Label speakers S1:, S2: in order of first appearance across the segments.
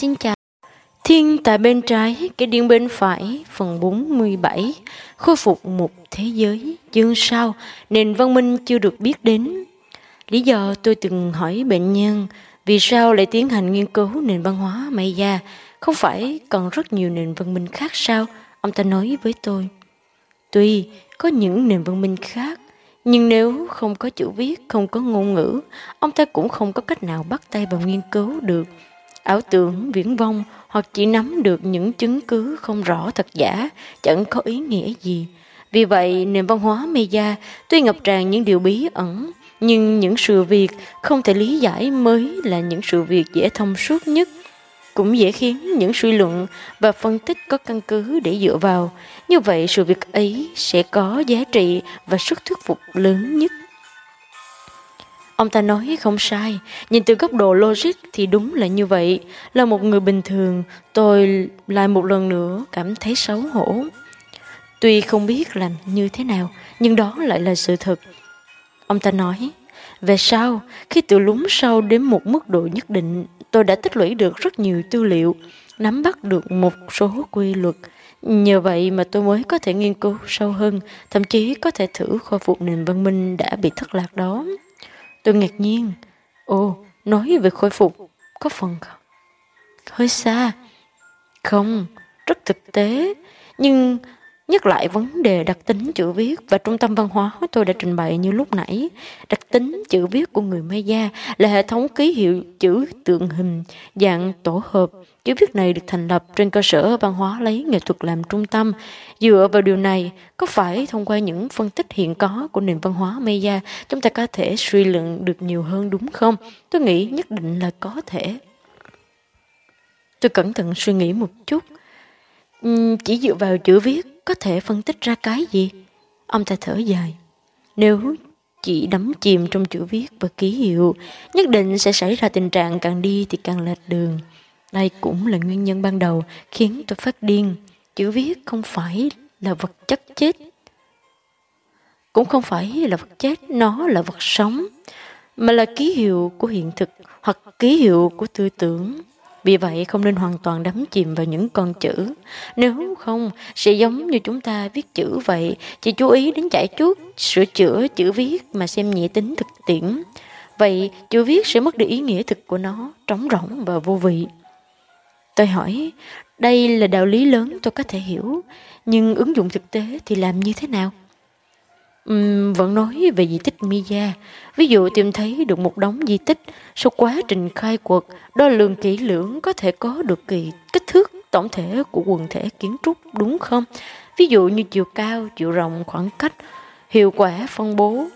S1: Xin chào. Thiên tại bên trái, cái điên bên phải, phần 47, khôi phục một thế giới, chương sau, nền văn minh chưa được biết đến. Lý do tôi từng hỏi bệnh nhân vì sao lại tiến hành nghiên cứu nền văn hóa Maya, không phải còn rất nhiều nền văn minh khác sao? Ông ta nói với tôi. Tuy có những nền văn minh khác, nhưng nếu không có chữ viết, không có ngôn ngữ, ông ta cũng không có cách nào bắt tay vào nghiên cứu được. Ảo tưởng viễn vong hoặc chỉ nắm được những chứng cứ không rõ thật giả, chẳng có ý nghĩa gì. Vì vậy, nền văn hóa Maya tuy ngập tràn những điều bí ẩn, nhưng những sự việc không thể lý giải mới là những sự việc dễ thông suốt nhất cũng dễ khiến những suy luận và phân tích có căn cứ để dựa vào. Như vậy sự việc ấy sẽ có giá trị và sức thuyết phục lớn nhất. Ông ta nói không sai, nhìn từ góc độ logic thì đúng là như vậy. Là một người bình thường, tôi lại một lần nữa cảm thấy xấu hổ. Tuy không biết làm như thế nào, nhưng đó lại là sự thật. Ông ta nói, về sau, khi tự lún sâu đến một mức độ nhất định, tôi đã tích lũy được rất nhiều tư liệu, nắm bắt được một số quy luật. Nhờ vậy mà tôi mới có thể nghiên cứu sâu hơn, thậm chí có thể thử khôi phục nền văn minh đã bị thất lạc đó. Tôi ngạc nhiên. Ồ, nói về khôi phục, có phần hơi xa. Không, rất thực tế. Nhưng Nhắc lại vấn đề đặc tính chữ viết và trung tâm văn hóa tôi đã trình bày như lúc nãy. Đặc tính chữ viết của người Maya là hệ thống ký hiệu chữ tượng hình dạng tổ hợp. Chữ viết này được thành lập trên cơ sở văn hóa lấy nghệ thuật làm trung tâm. Dựa vào điều này, có phải thông qua những phân tích hiện có của nền văn hóa Maya, chúng ta có thể suy luận được nhiều hơn đúng không? Tôi nghĩ nhất định là có thể. Tôi cẩn thận suy nghĩ một chút. Chỉ dựa vào chữ viết có thể phân tích ra cái gì? Ông ta thở dài. Nếu chỉ đắm chìm trong chữ viết và ký hiệu, nhất định sẽ xảy ra tình trạng càng đi thì càng lệch đường. Đây cũng là nguyên nhân ban đầu khiến tôi phát điên. Chữ viết không phải là vật chất chết. Cũng không phải là vật chết, nó là vật sống, mà là ký hiệu của hiện thực hoặc ký hiệu của tư tưởng. Vì vậy không nên hoàn toàn đắm chìm vào những con chữ. Nếu không, sẽ giống như chúng ta viết chữ vậy, chỉ chú ý đến chải chuốt, sửa chữa chữ viết mà xem nhẹ tính thực tiễn. Vậy chữ viết sẽ mất đi ý nghĩa thực của nó, trống rỗng và vô vị. Tôi hỏi, đây là đạo lý lớn tôi có thể hiểu, nhưng ứng dụng thực tế thì làm như thế nào? Uhm, vẫn nói về di tích Mia. Ví dụ tìm thấy được một đống di tích, sau quá trình khai quật, đo lường kỹ lưỡng có thể có được kỳ kích thước tổng thể của quần thể kiến trúc đúng không? Ví dụ như chiều cao, chiều rộng, khoảng cách, hiệu quả phân bố.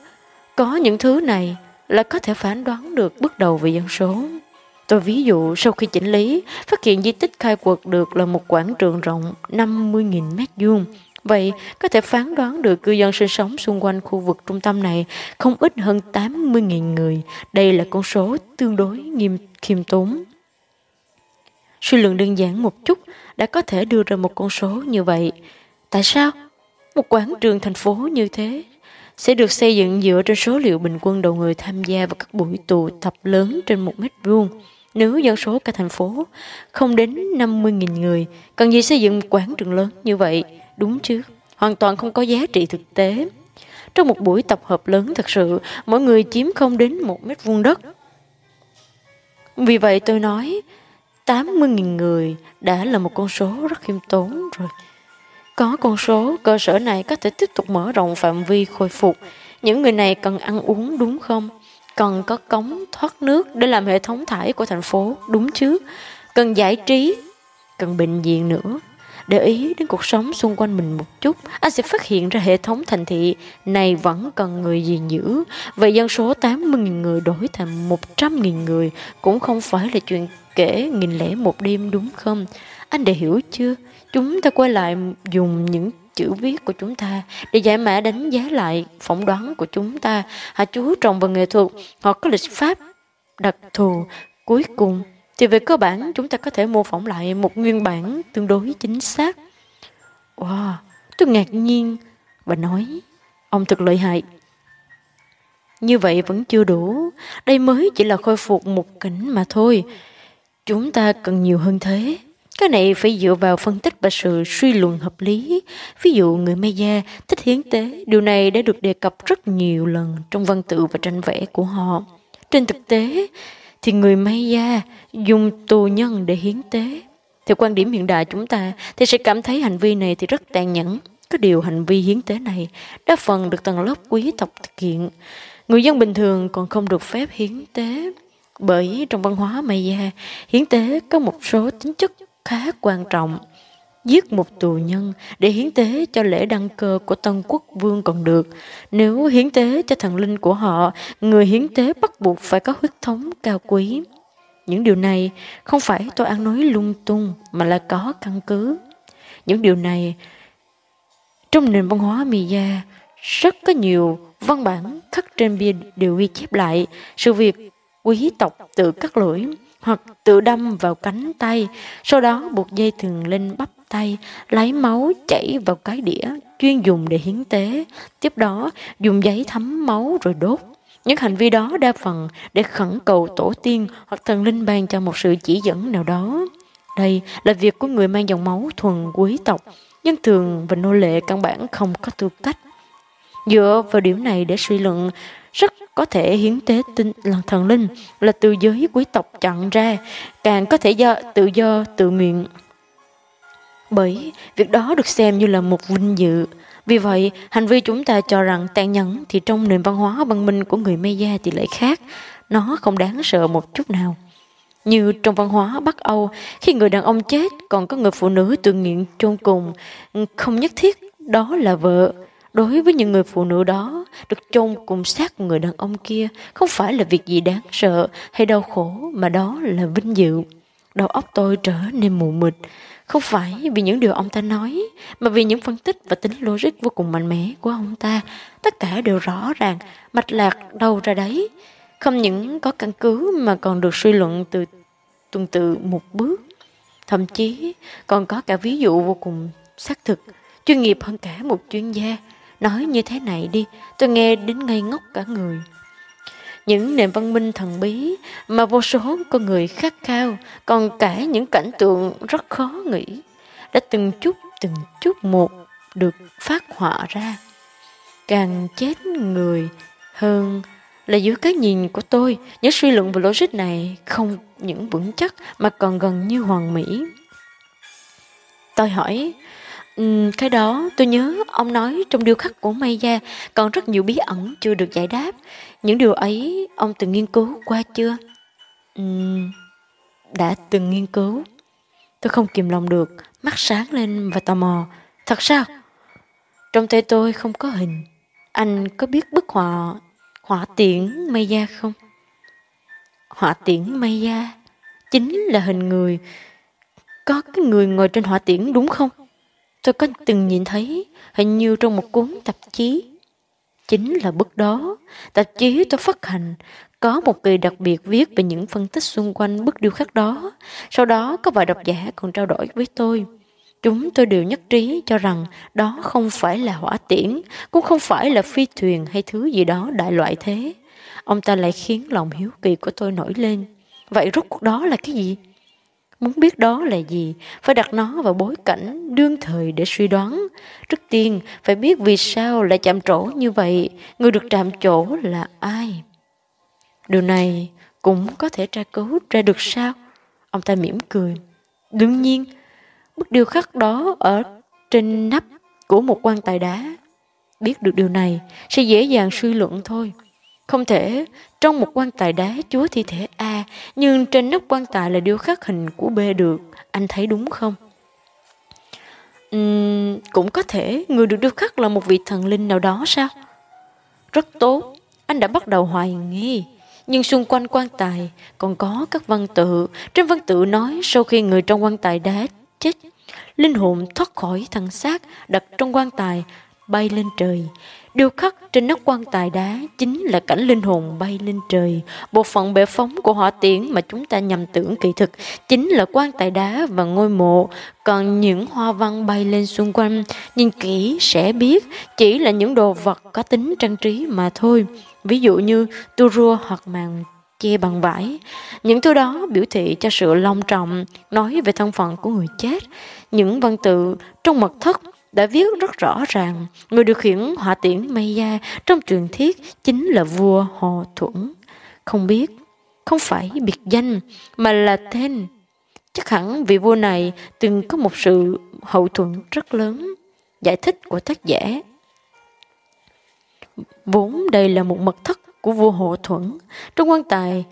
S1: Có những thứ này là có thể phán đoán được bước đầu về dân số. Tôi ví dụ sau khi chỉnh lý, phát hiện di tích khai quật được là một quảng trường rộng 50.000 mét vuông Vậy, có thể phán đoán được cư dân sinh sống xung quanh khu vực trung tâm này không ít hơn 80.000 người. Đây là con số tương đối nghiêm khiêm tốn. Suy luận đơn giản một chút đã có thể đưa ra một con số như vậy. Tại sao? Một quảng trường thành phố như thế sẽ được xây dựng dựa trên số liệu bình quân đầu người tham gia vào các buổi tụ tập lớn trên một mét vuông. Nếu dân số cả thành phố không đến 50.000 người, cần gì xây dựng quảng trường lớn như vậy? đúng chứ? Hoàn toàn không có giá trị thực tế. Trong một buổi tập hợp lớn thật sự, mỗi người chiếm không đến một mét vuông đất. Vì vậy tôi nói, 80.000 người đã là một con số rất khiêm tốn rồi. Có con số, cơ sở này có thể tiếp tục mở rộng phạm vi khôi phục. Những người này cần ăn uống đúng không? Cần có cống thoát nước để làm hệ thống thải của thành phố, đúng chứ? Cần giải trí, cần bệnh viện nữa để ý đến cuộc sống xung quanh mình một chút, anh sẽ phát hiện ra hệ thống thành thị này vẫn cần người gìn giữ. Vậy dân số 80.000 người đổi thành 100.000 người cũng không phải là chuyện kể nghìn lẻ một đêm đúng không? Anh đã hiểu chưa? Chúng ta quay lại dùng những chữ viết của chúng ta để giải mã đánh giá lại phỏng đoán của chúng ta. Hãy chú trọng vào nghệ thuật hoặc có lịch pháp đặc thù cuối cùng thì về cơ bản chúng ta có thể mô phỏng lại một nguyên bản tương đối chính xác. Wow, tôi ngạc nhiên và nói, ông thật lợi hại. Như vậy vẫn chưa đủ, đây mới chỉ là khôi phục một cảnh mà thôi. Chúng ta cần nhiều hơn thế. Cái này phải dựa vào phân tích và sự suy luận hợp lý. Ví dụ người Maya thích hiến tế, điều này đã được đề cập rất nhiều lần trong văn tự và tranh vẽ của họ. Trên thực tế, thì người Maya dùng tù nhân để hiến tế. Theo quan điểm hiện đại chúng ta thì sẽ cảm thấy hành vi này thì rất tàn nhẫn. Có điều hành vi hiến tế này đa phần được tầng lớp quý tộc thực hiện. Người dân bình thường còn không được phép hiến tế. Bởi trong văn hóa Maya, hiến tế có một số tính chất khá quan trọng. Giết một tù nhân để hiến tế cho lễ đăng cơ của Tân Quốc Vương còn được. Nếu hiến tế cho thần linh của họ, người hiến tế bắt buộc phải có huyết thống cao quý. Những điều này không phải tôi ăn nói lung tung mà là có căn cứ. Những điều này trong nền văn hóa Mìa rất có nhiều văn bản khắc trên bia đều ghi chép lại sự việc quý tộc tự cắt lưỡi hoặc tự đâm vào cánh tay, sau đó buộc dây thừng lên bắp tay, lấy máu chảy vào cái đĩa chuyên dùng để hiến tế, tiếp đó dùng giấy thấm máu rồi đốt. Những hành vi đó đa phần để khẩn cầu tổ tiên hoặc thần linh ban cho một sự chỉ dẫn nào đó. Đây là việc của người mang dòng máu thuần quý tộc, nhưng thường và nô lệ căn bản không có tư cách. Dựa vào điểm này để suy luận, rất có thể hiến tế tinh là thần linh là từ giới quý tộc chọn ra, càng có thể do tự do tự nguyện. Bởi việc đó được xem như là một vinh dự. Vì vậy, hành vi chúng ta cho rằng tàn nhẫn thì trong nền văn hóa văn minh của người Maya thì lại khác. Nó không đáng sợ một chút nào. Như trong văn hóa Bắc Âu, khi người đàn ông chết còn có người phụ nữ tự nguyện chôn cùng, không nhất thiết đó là vợ. Đối với những người phụ nữ đó, được chôn cùng xác người đàn ông kia không phải là việc gì đáng sợ hay đau khổ mà đó là vinh dự. Đầu óc tôi trở nên mù mịt, không phải vì những điều ông ta nói, mà vì những phân tích và tính logic vô cùng mạnh mẽ của ông ta. Tất cả đều rõ ràng, mạch lạc đâu ra đấy. Không những có căn cứ mà còn được suy luận từ tuần tự một bước. Thậm chí còn có cả ví dụ vô cùng xác thực, chuyên nghiệp hơn cả một chuyên gia. Nói như thế này đi, tôi nghe đến ngây ngốc cả người. Những nền văn minh thần bí mà vô số con người khát khao, còn cả những cảnh tượng rất khó nghĩ, đã từng chút từng chút một được phát họa ra. Càng chết người hơn là dưới cái nhìn của tôi, những suy luận và logic này không những vững chắc mà còn gần như hoàn mỹ. Tôi hỏi, Ừ, cái đó tôi nhớ ông nói trong điêu khắc của Maya còn rất nhiều bí ẩn chưa được giải đáp. Những điều ấy ông từng nghiên cứu qua chưa? Ừ, đã từng nghiên cứu. Tôi không kìm lòng được, mắt sáng lên và tò mò. Thật sao? Trong tay tôi không có hình. Anh có biết bức họa họa tiễn Maya không? Họa tiễn Maya chính là hình người. Có cái người ngồi trên họa tiễn đúng không? Tôi có từng nhìn thấy hình như trong một cuốn tạp chí. Chính là bức đó, tạp chí tôi phát hành có một kỳ đặc biệt viết về những phân tích xung quanh bức điêu khắc đó. Sau đó có vài độc giả còn trao đổi với tôi. Chúng tôi đều nhất trí cho rằng đó không phải là hỏa tiễn, cũng không phải là phi thuyền hay thứ gì đó đại loại thế. Ông ta lại khiến lòng hiếu kỳ của tôi nổi lên. Vậy rốt cuộc đó là cái gì? Muốn biết đó là gì, phải đặt nó vào bối cảnh đương thời để suy đoán. Trước tiên, phải biết vì sao lại chạm trổ như vậy, người được chạm chỗ là ai. Điều này cũng có thể tra cứu ra được sao? Ông ta mỉm cười. Đương nhiên, bức điêu khắc đó ở trên nắp của một quan tài đá. Biết được điều này sẽ dễ dàng suy luận thôi. Không thể trong một quan tài đá chúa thi thể A nhưng trên nắp quan tài là điêu khắc hình của B được. Anh thấy đúng không? Uhm, cũng có thể người được điêu khắc là một vị thần linh nào đó sao? Rất tốt, anh đã bắt đầu hoài nghi. Nhưng xung quanh quan tài còn có các văn tự. Trên văn tự nói sau khi người trong quan tài đá chết, linh hồn thoát khỏi thân xác đặt trong quan tài bay lên trời. Điêu khắc trên nóc quan tài đá chính là cảnh linh hồn bay lên trời. Bộ phận bệ phóng của hỏa tiễn mà chúng ta nhầm tưởng kỳ thực chính là quan tài đá và ngôi mộ. Còn những hoa văn bay lên xung quanh, nhìn kỹ sẽ biết chỉ là những đồ vật có tính trang trí mà thôi. Ví dụ như tu rua hoặc màn che bằng vải. Những thứ đó biểu thị cho sự long trọng, nói về thân phận của người chết. Những văn tự trong mật thất đã viết rất rõ ràng người điều khiển hỏa tiễn Maya trong truyền thuyết chính là vua Hồ Thuẫn. Không biết, không phải biệt danh mà là tên. Chắc hẳn vị vua này từng có một sự hậu thuẫn rất lớn. Giải thích của tác giả Vốn đây là một mật thất của vua Hộ Thuẫn. Trong quan tài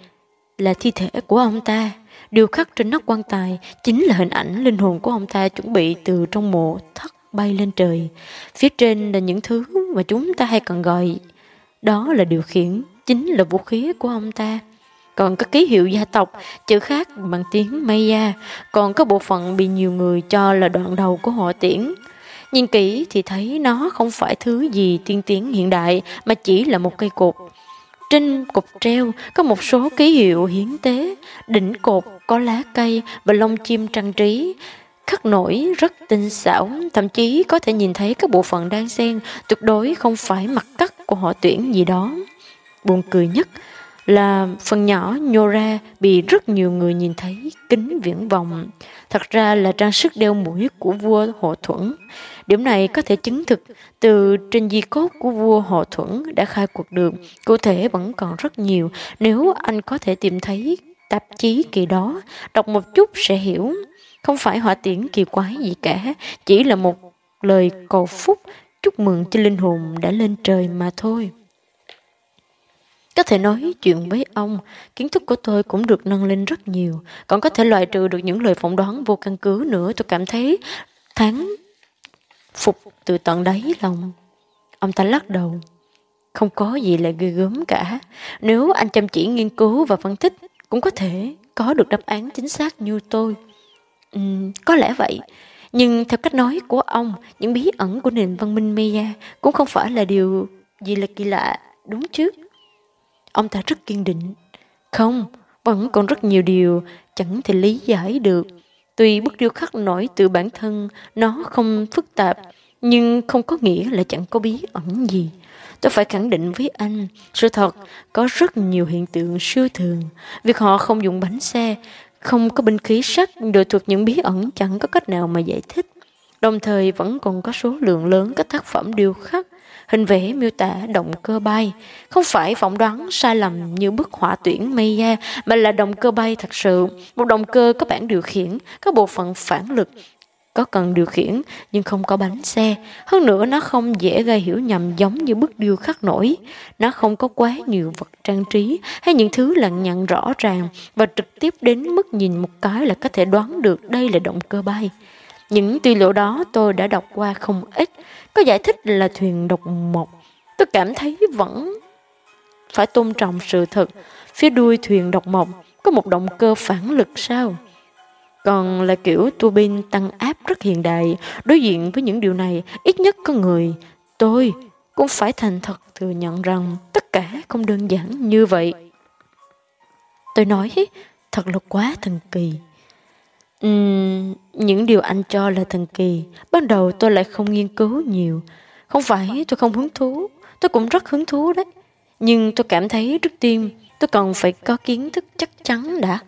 S1: là thi thể của ông ta. Điều khắc trên nóc quan tài chính là hình ảnh linh hồn của ông ta chuẩn bị từ trong mộ thất bay lên trời. Phía trên là những thứ mà chúng ta hay còn gọi đó là điều khiển, chính là vũ khí của ông ta. Còn có ký hiệu gia tộc, chữ khác bằng tiếng Maya, còn có bộ phận bị nhiều người cho là đoạn đầu của họ tiễn. Nhìn kỹ thì thấy nó không phải thứ gì tiên tiến hiện đại mà chỉ là một cây cột. Trên cột treo có một số ký hiệu hiến tế, đỉnh cột có lá cây và lông chim trang trí, khắc nổi rất tinh xảo, thậm chí có thể nhìn thấy các bộ phận đan xen tuyệt đối không phải mặt cắt của họ tuyển gì đó. Buồn cười nhất là phần nhỏ nhô ra bị rất nhiều người nhìn thấy kính viễn vọng. Thật ra là trang sức đeo mũi của vua Hộ Thuẫn. Điểm này có thể chứng thực từ trên di cốt của vua Hộ Thuẫn đã khai cuộc đường Cụ thể vẫn còn rất nhiều nếu anh có thể tìm thấy tạp chí kỳ đó, đọc một chút sẽ hiểu. Không phải họa tiễn kỳ quái gì cả, chỉ là một lời cầu phúc chúc mừng cho linh hồn đã lên trời mà thôi. Có thể nói chuyện với ông, kiến thức của tôi cũng được nâng lên rất nhiều. Còn có thể loại trừ được những lời phỏng đoán vô căn cứ nữa. Tôi cảm thấy tháng phục từ tận đáy lòng. Ông ta lắc đầu. Không có gì là ghê gớm cả. Nếu anh chăm chỉ nghiên cứu và phân tích, cũng có thể có được đáp án chính xác như tôi. Uhm, có lẽ vậy. Nhưng theo cách nói của ông, những bí ẩn của nền văn minh Maya cũng không phải là điều gì là kỳ lạ, đúng chứ? Ông ta rất kiên định. Không, vẫn còn rất nhiều điều chẳng thể lý giải được. Tuy bức điêu khắc nổi từ bản thân nó không phức tạp, nhưng không có nghĩa là chẳng có bí ẩn gì. Tôi phải khẳng định với anh, sự thật có rất nhiều hiện tượng siêu thường. Việc họ không dùng bánh xe, không có binh khí sắt đều thuộc những bí ẩn chẳng có cách nào mà giải thích. Đồng thời vẫn còn có số lượng lớn các tác phẩm điêu khắc Hình vẽ miêu tả động cơ bay, không phải phỏng đoán sai lầm như bức họa tuyển Maya, mà là động cơ bay thật sự. Một động cơ có bản điều khiển, có bộ phận phản lực, có cần điều khiển nhưng không có bánh xe. Hơn nữa nó không dễ gây hiểu nhầm giống như bức điêu khắc nổi. Nó không có quá nhiều vật trang trí hay những thứ lặng nhận rõ ràng và trực tiếp đến mức nhìn một cái là có thể đoán được đây là động cơ bay. Những tư liệu đó tôi đã đọc qua không ít, có giải thích là thuyền độc mộc. Tôi cảm thấy vẫn phải tôn trọng sự thật. Phía đuôi thuyền độc mộc có một động cơ phản lực sao? Còn là kiểu tua bin tăng áp rất hiện đại. Đối diện với những điều này, ít nhất có người, tôi cũng phải thành thật thừa nhận rằng tất cả không đơn giản như vậy. Tôi nói, thật là quá thần kỳ. Uhm, những điều anh cho là thần kỳ, ban đầu tôi lại không nghiên cứu nhiều. Không phải tôi không hứng thú, tôi cũng rất hứng thú đấy. Nhưng tôi cảm thấy trước tiên tôi cần phải có kiến thức chắc chắn đã,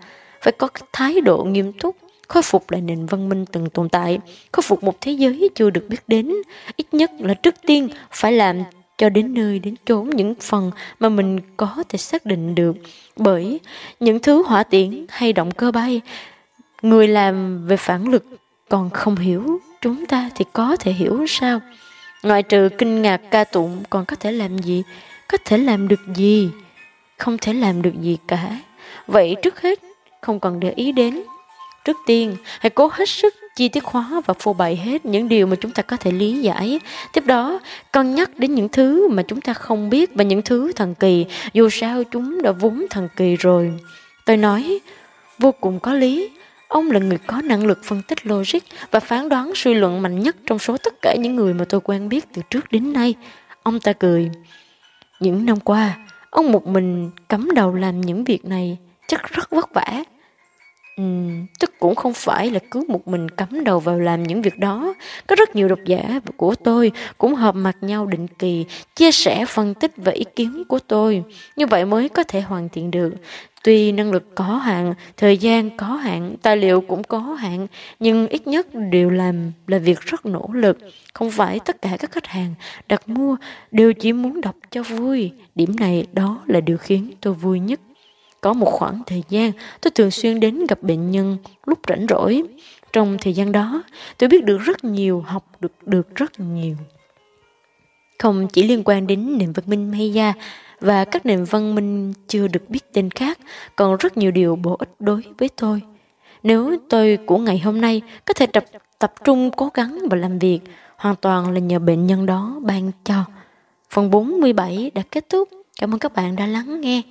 S1: phải có thái độ nghiêm túc, khôi phục lại nền văn minh từng tồn tại, khôi phục một thế giới chưa được biết đến. Ít nhất là trước tiên phải làm cho đến nơi đến chốn những phần mà mình có thể xác định được. Bởi những thứ hỏa tiễn hay động cơ bay Người làm về phản lực còn không hiểu, chúng ta thì có thể hiểu sao? Ngoại trừ kinh ngạc ca tụng còn có thể làm gì? Có thể làm được gì? Không thể làm được gì cả. Vậy trước hết, không cần để ý đến. Trước tiên, hãy cố hết sức chi tiết hóa và phô bày hết những điều mà chúng ta có thể lý giải. Tiếp đó, cân nhắc đến những thứ mà chúng ta không biết và những thứ thần kỳ, dù sao chúng đã vốn thần kỳ rồi. Tôi nói, vô cùng có lý, Ông là người có năng lực phân tích logic và phán đoán suy luận mạnh nhất trong số tất cả những người mà tôi quen biết từ trước đến nay. Ông ta cười. Những năm qua, ông một mình cắm đầu làm những việc này chắc rất vất vả. Uhm, tức cũng không phải là cứ một mình cắm đầu vào làm những việc đó. Có rất nhiều độc giả của tôi cũng hợp mặt nhau định kỳ, chia sẻ phân tích và ý kiến của tôi. Như vậy mới có thể hoàn thiện được. Tuy năng lực có hạn, thời gian có hạn, tài liệu cũng có hạn, nhưng ít nhất đều làm là việc rất nỗ lực. Không phải tất cả các khách hàng đặt mua đều chỉ muốn đọc cho vui. Điểm này đó là điều khiến tôi vui nhất. Có một khoảng thời gian, tôi thường xuyên đến gặp bệnh nhân lúc rảnh rỗi. Trong thời gian đó, tôi biết được rất nhiều, học được được rất nhiều. Không chỉ liên quan đến nền văn minh Maya và các nền văn minh chưa được biết tên khác, còn rất nhiều điều bổ ích đối với tôi. Nếu tôi của ngày hôm nay có thể tập, tập trung cố gắng và làm việc, hoàn toàn là nhờ bệnh nhân đó ban cho. Phần 47 đã kết thúc. Cảm ơn các bạn đã lắng nghe.